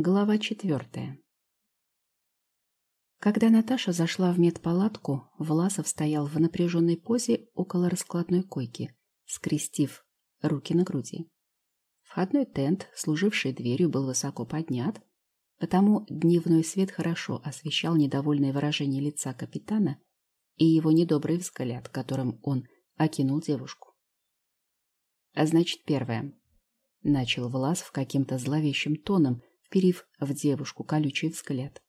Глава четвертая. Когда Наташа зашла в медпалатку, Власов стоял в напряженной позе около раскладной койки, скрестив руки на груди. Входной тент, служивший дверью, был высоко поднят, потому дневной свет хорошо освещал недовольное выражение лица капитана и его недобрый взгляд, которым он окинул девушку. А значит, первое. Начал Власов каким-то зловещим тоном, вперив в девушку колючий взгляд.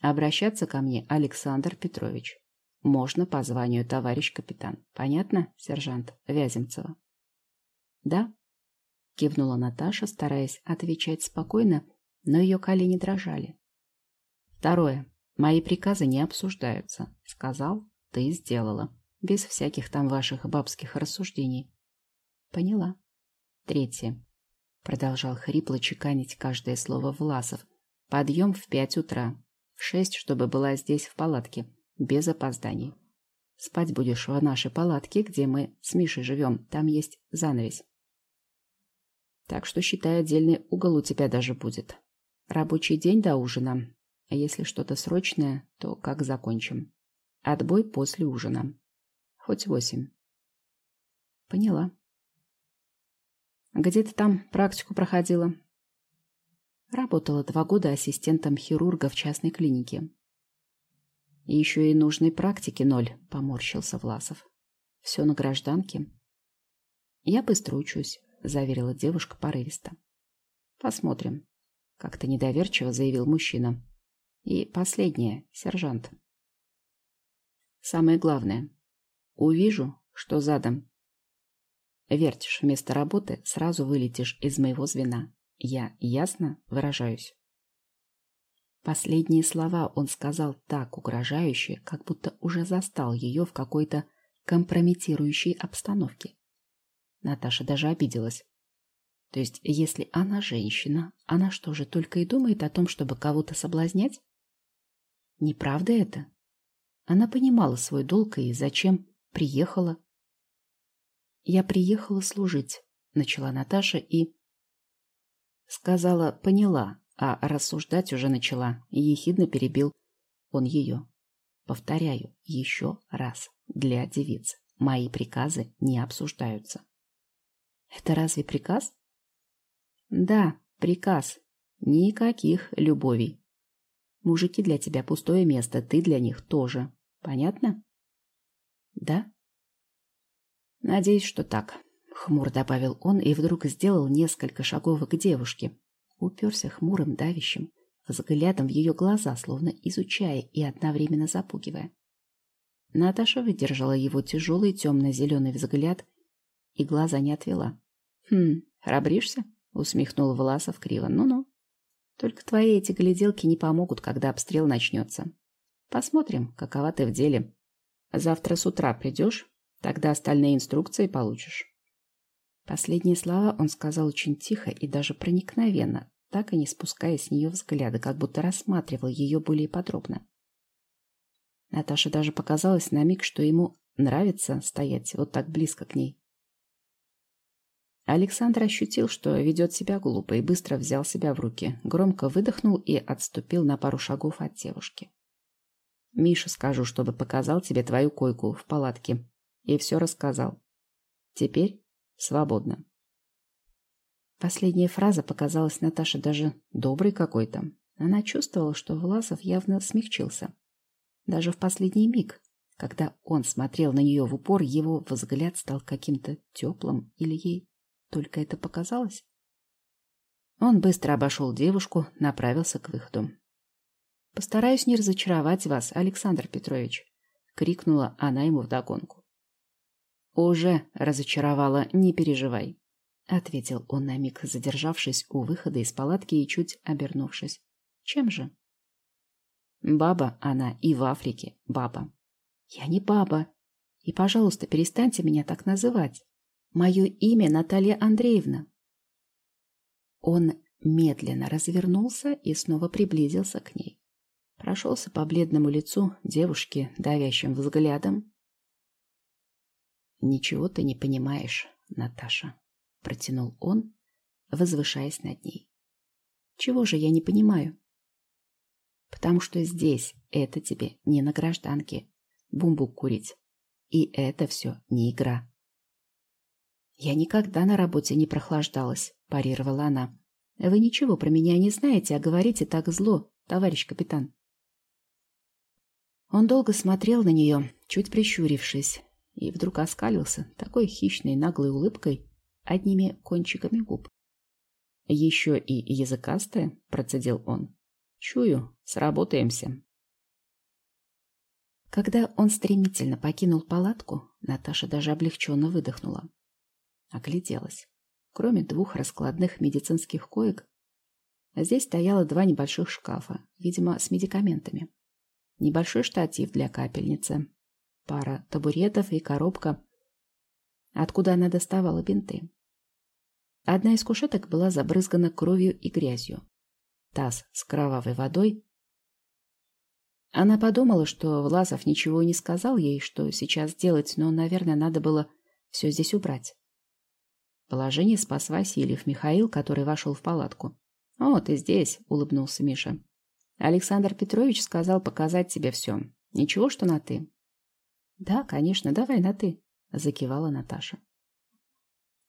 Обращаться ко мне, Александр Петрович. Можно по званию товарищ капитан. Понятно, сержант Вяземцева? Да? Кивнула Наташа, стараясь отвечать спокойно, но ее колени дрожали. Второе. Мои приказы не обсуждаются. Сказал, ты сделала. Без всяких там ваших бабских рассуждений. Поняла. Третье. Продолжал хрипло чеканить каждое слово Власов. Подъем в пять утра. В шесть, чтобы была здесь в палатке. Без опозданий. Спать будешь в нашей палатке, где мы с Мишей живем. Там есть занавес. Так что, считай, отдельный угол у тебя даже будет. Рабочий день до ужина. А если что-то срочное, то как закончим? Отбой после ужина. Хоть восемь. Поняла. Где ты там практику проходила? Работала два года ассистентом хирурга в частной клинике. И еще и нужной практики ноль, поморщился Власов. Все на гражданке. Я быстро учусь, заверила девушка порывисто. Посмотрим. Как-то недоверчиво заявил мужчина. И последнее, сержант. Самое главное. Увижу, что задам, Вертишь вместо работы, сразу вылетишь из моего звена. Я ясно выражаюсь. Последние слова он сказал так угрожающе, как будто уже застал ее в какой-то компрометирующей обстановке. Наташа даже обиделась. То есть, если она женщина, она что же, только и думает о том, чтобы кого-то соблазнять? Неправда это? Она понимала свой долг и зачем приехала, «Я приехала служить», — начала Наташа и... Сказала «поняла», а рассуждать уже начала, и ехидно перебил он ее. Повторяю еще раз, для девиц мои приказы не обсуждаются. Это разве приказ? Да, приказ. Никаких любовей. Мужики для тебя пустое место, ты для них тоже. Понятно? Да? Надеюсь, что так. Хмур добавил он и вдруг сделал несколько шагов к девушке. Уперся хмурым, давящим, взглядом в ее глаза, словно изучая и одновременно запугивая. Наташа выдержала его тяжелый темно-зеленый взгляд и глаза не отвела. «Хм, храбришься?» — усмехнул Власов криво. «Ну-ну. Только твои эти гляделки не помогут, когда обстрел начнется. Посмотрим, какова ты в деле. Завтра с утра придешь?» Тогда остальные инструкции получишь. Последние слова он сказал очень тихо и даже проникновенно, так и не спуская с нее взгляда, как будто рассматривал ее более подробно. Наташе даже показалось на миг, что ему нравится стоять вот так близко к ней. Александр ощутил, что ведет себя глупо, и быстро взял себя в руки, громко выдохнул и отступил на пару шагов от девушки. «Миша скажу, чтобы показал тебе твою койку в палатке», и все рассказал. Теперь свободно. Последняя фраза показалась Наташе даже доброй какой-то. Она чувствовала, что Власов явно смягчился. Даже в последний миг, когда он смотрел на нее в упор, его взгляд стал каким-то теплым, или ей только это показалось? Он быстро обошел девушку, направился к выходу. «Постараюсь не разочаровать вас, Александр Петрович», — крикнула она ему вдогонку. «Уже разочаровала, не переживай», — ответил он на миг, задержавшись у выхода из палатки и чуть обернувшись. «Чем же?» «Баба она и в Африке баба». «Я не баба. И, пожалуйста, перестаньте меня так называть. Мое имя Наталья Андреевна». Он медленно развернулся и снова приблизился к ней. Прошелся по бледному лицу девушки давящим взглядом, «Ничего ты не понимаешь, Наташа», — протянул он, возвышаясь над ней. Чего же я не понимаю? Потому что здесь это тебе не на гражданке. Бумбук курить. И это все не игра. Я никогда на работе не прохлаждалась, парировала она. Вы ничего про меня не знаете, а говорите так зло, товарищ капитан. Он долго смотрел на нее, чуть прищурившись, и вдруг оскалился такой хищной наглой улыбкой одними кончиками губ. «Еще и языкастая?» – процедил он. «Чую, сработаемся». Когда он стремительно покинул палатку, Наташа даже облегченно выдохнула. Огляделась. Кроме двух раскладных медицинских коек, здесь стояло два небольших шкафа, видимо, с медикаментами. Небольшой штатив для капельницы, пара табуретов и коробка, откуда она доставала бинты. Одна из кушеток была забрызгана кровью и грязью. Таз с кровавой водой. Она подумала, что Власов ничего не сказал ей, что сейчас делать, но, наверное, надо было все здесь убрать. Положение спас Васильев Михаил, который вошел в палатку. «О, ты здесь!» — улыбнулся Миша. «Александр Петрович сказал показать тебе все. Ничего, что на «ты». «Да, конечно, давай на «ты», — закивала Наташа.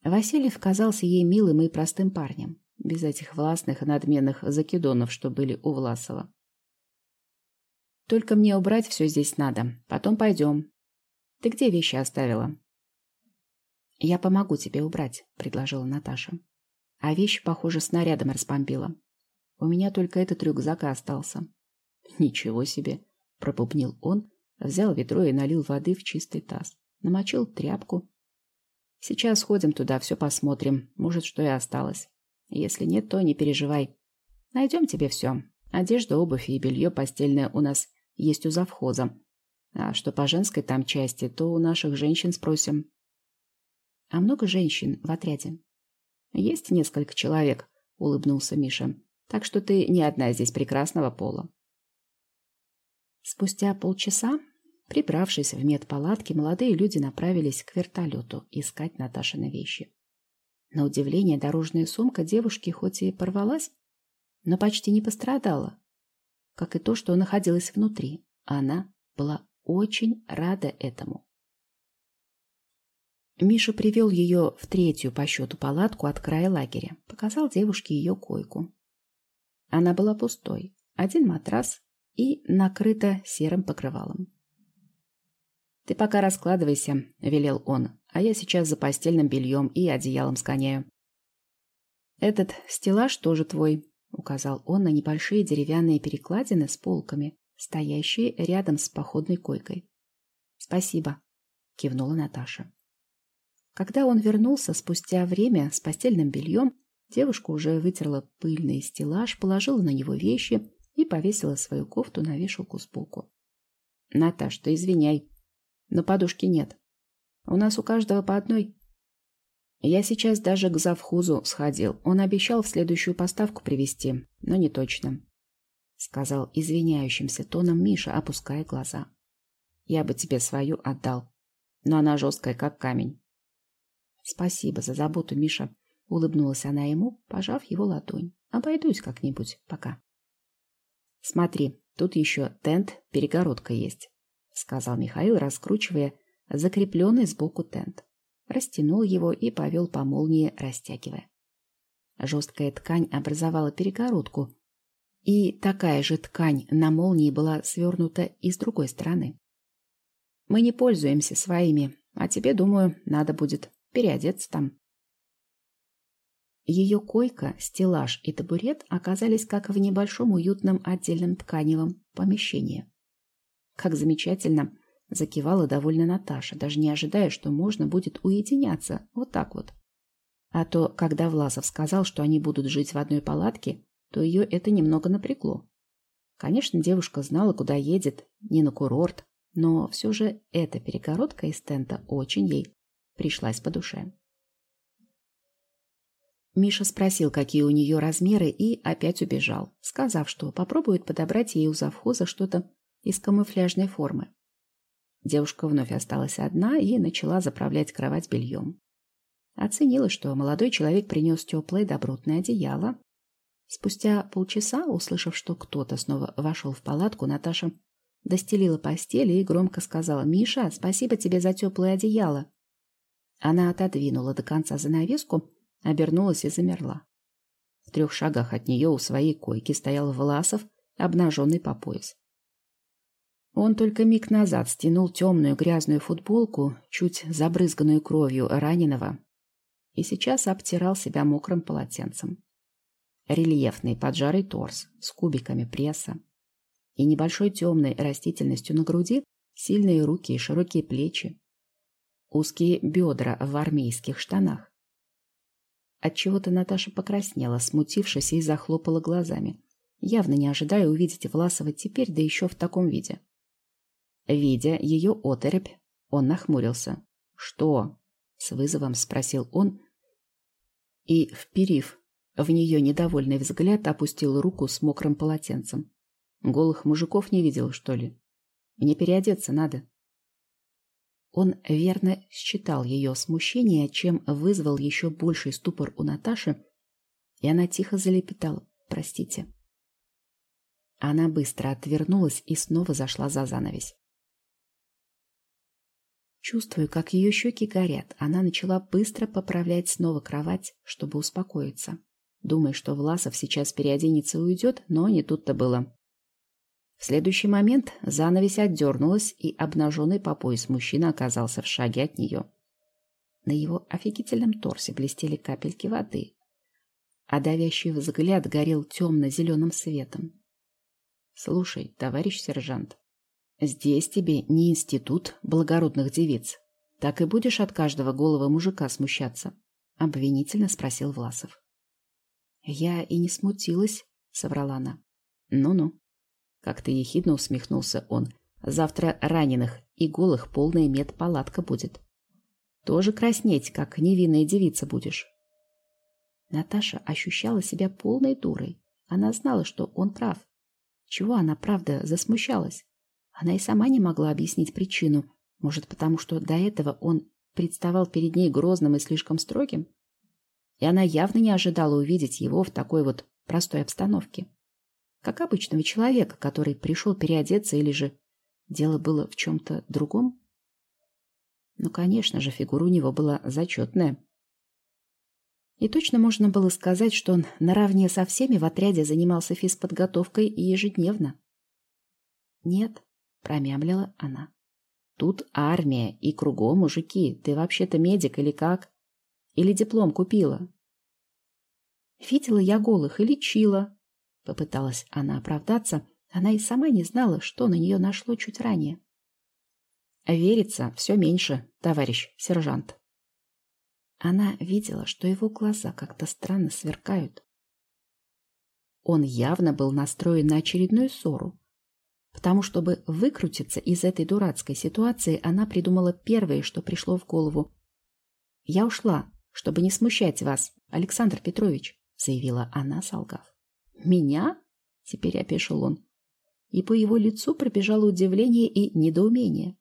Васильев казался ей милым и простым парнем, без этих властных и надменных закидонов, что были у Власова. «Только мне убрать все здесь надо, потом пойдем. Ты где вещи оставила?» «Я помогу тебе убрать», — предложила Наташа. А вещь, похоже, снарядом распомбила. У меня только этот рюкзак и остался. «Ничего себе!» — пропупнил он, взял ведро и налил воды в чистый таз. Намочил тряпку, Сейчас сходим туда, все посмотрим. Может, что и осталось. Если нет, то не переживай. Найдем тебе все. Одежда, обувь и белье постельное у нас есть у завхоза. А что по женской там части, то у наших женщин спросим. А много женщин в отряде? Есть несколько человек, улыбнулся Миша. Так что ты не одна здесь прекрасного пола. Спустя полчаса Прибравшись в медпалатке, молодые люди направились к вертолету искать Наташины вещи. На удивление, дорожная сумка девушки хоть и порвалась, но почти не пострадала, как и то, что находилось внутри. Она была очень рада этому. Миша привел ее в третью по счету палатку от края лагеря, показал девушке ее койку. Она была пустой, один матрас и накрыта серым покрывалом. «Ты пока раскладывайся», — велел он, «а я сейчас за постельным бельем и одеялом сконяю». «Этот стеллаж тоже твой», — указал он на небольшие деревянные перекладины с полками, стоящие рядом с походной койкой. «Спасибо», — кивнула Наташа. Когда он вернулся спустя время с постельным бельем, девушка уже вытерла пыльный стеллаж, положила на него вещи и повесила свою кофту на вешалку сбоку. «Наташ, ты извиняй», но подушки нет. У нас у каждого по одной. Я сейчас даже к завхозу сходил. Он обещал в следующую поставку привезти, но не точно. Сказал извиняющимся тоном Миша, опуская глаза. Я бы тебе свою отдал, но она жесткая, как камень. Спасибо за заботу, Миша. Улыбнулась она ему, пожав его ладонь. Обойдусь как-нибудь, пока. Смотри, тут еще тент, перегородка есть. — сказал Михаил, раскручивая закрепленный сбоку тент. Растянул его и повел по молнии, растягивая. Жесткая ткань образовала перегородку, и такая же ткань на молнии была свернута и с другой стороны. Мы не пользуемся своими, а тебе, думаю, надо будет переодеться там. Ее койка, стеллаж и табурет оказались как в небольшом уютном отдельном тканевом помещении. Как замечательно! Закивала довольно Наташа, даже не ожидая, что можно будет уединяться. Вот так вот. А то, когда Власов сказал, что они будут жить в одной палатке, то ее это немного напрягло. Конечно, девушка знала, куда едет, не на курорт, но все же эта перегородка из тента очень ей пришлась по душе. Миша спросил, какие у нее размеры, и опять убежал, сказав, что попробует подобрать ей у завхоза что-то из камуфляжной формы. Девушка вновь осталась одна и начала заправлять кровать бельем. Оценила, что молодой человек принес теплое добротное одеяло, Спустя полчаса, услышав, что кто-то снова вошел в палатку, Наташа достелила постель и громко сказала «Миша, спасибо тебе за теплое одеяло». Она отодвинула до конца занавеску, обернулась и замерла. В трех шагах от нее у своей койки стоял Власов, обнаженный по пояс. Он только миг назад стянул темную грязную футболку, чуть забрызганную кровью раненого, и сейчас обтирал себя мокрым полотенцем рельефный поджарый торс с кубиками пресса и небольшой темной растительностью на груди, сильные руки и широкие плечи, узкие бедра в армейских штанах. Отчего-то Наташа покраснела, смутившись и захлопала глазами, явно не ожидая увидеть Власова теперь, да еще в таком виде. Видя ее оторопь, он нахмурился. «Что?» — с вызовом спросил он и, вперив в нее недовольный взгляд опустил руку с мокрым полотенцем. Голых мужиков не видел, что ли? Мне переодеться надо. Он верно считал ее смущение, чем вызвал еще больший ступор у Наташи, и она тихо залепетала «Простите». Она быстро отвернулась и снова зашла за занавесь. Чувствуя, как ее щеки горят, она начала быстро поправлять снова кровать, чтобы успокоиться думая, что Власов сейчас переоденется и уйдет, но не тут-то было. В следующий момент занавесь отдернулась, и обнаженный по пояс мужчина оказался в шаге от нее. На его офигительном торсе блестели капельки воды, а давящий взгляд горел темно-зеленым светом. «Слушай, товарищ сержант, здесь тебе не институт благородных девиц. Так и будешь от каждого голого мужика смущаться?» — обвинительно спросил Власов. «Я и не смутилась», — соврала она. «Ну-ну». Как-то ехидно усмехнулся он. «Завтра раненых и голых полная медпалатка будет. Тоже краснеть, как невинная девица будешь». Наташа ощущала себя полной дурой. Она знала, что он прав. Чего она, правда, засмущалась? Она и сама не могла объяснить причину. Может, потому что до этого он представал перед ней грозным и слишком строгим? и она явно не ожидала увидеть его в такой вот простой обстановке. Как обычного человека, который пришел переодеться или же дело было в чем-то другом. Ну, конечно же, фигура у него была зачетная. И точно можно было сказать, что он наравне со всеми в отряде занимался физподготовкой и ежедневно. «Нет», — промямлила она. «Тут армия и кругом мужики. Ты вообще-то медик или как?» Или диплом купила? Видела я голых и лечила. Попыталась она оправдаться. Она и сама не знала, что на нее нашло чуть ранее. Верится все меньше, товарищ сержант. Она видела, что его глаза как-то странно сверкают. Он явно был настроен на очередную ссору. Потому, чтобы выкрутиться из этой дурацкой ситуации, она придумала первое, что пришло в голову. «Я ушла чтобы не смущать вас, Александр Петрович», — заявила она, солгав. «Меня?» — теперь опешил он. И по его лицу пробежало удивление и недоумение.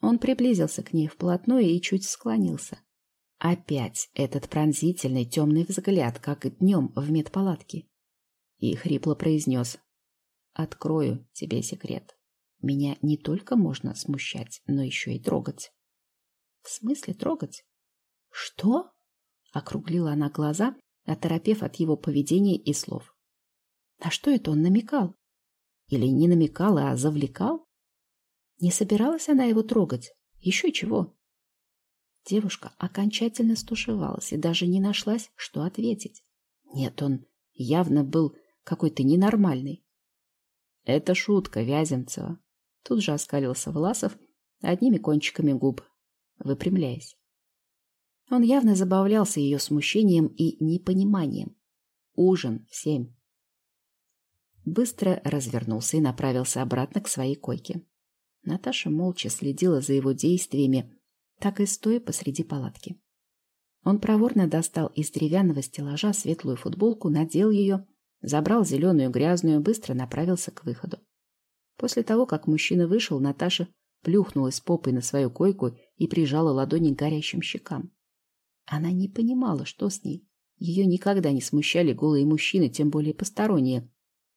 Он приблизился к ней вплотную и чуть склонился. Опять этот пронзительный темный взгляд, как днем в медпалатке. И хрипло произнес. «Открою тебе секрет. Меня не только можно смущать, но еще и трогать». «В смысле трогать?» «Что?» — округлила она глаза, оторопев от его поведения и слов. На что это он намекал? Или не намекал, а завлекал? Не собиралась она его трогать? Еще чего? Девушка окончательно стушевалась и даже не нашлась, что ответить. Нет, он явно был какой-то ненормальный. Это шутка, Вяземцева. Тут же оскалился Власов одними кончиками губ, выпрямляясь. Он явно забавлялся ее смущением и непониманием. Ужин в семь. Быстро развернулся и направился обратно к своей койке. Наташа молча следила за его действиями, так и стоя посреди палатки. Он проворно достал из деревянного стеллажа светлую футболку, надел ее, забрал зеленую грязную, быстро направился к выходу. После того, как мужчина вышел, Наташа плюхнулась попой на свою койку и прижала ладони к горящим щекам. Она не понимала, что с ней. Ее никогда не смущали голые мужчины, тем более посторонние.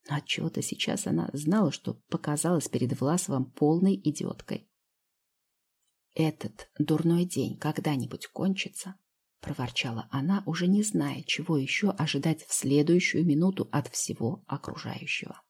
Но отчего-то сейчас она знала, что показалась перед Власовым полной идиоткой. «Этот дурной день когда-нибудь кончится?» — проворчала она, уже не зная, чего еще ожидать в следующую минуту от всего окружающего.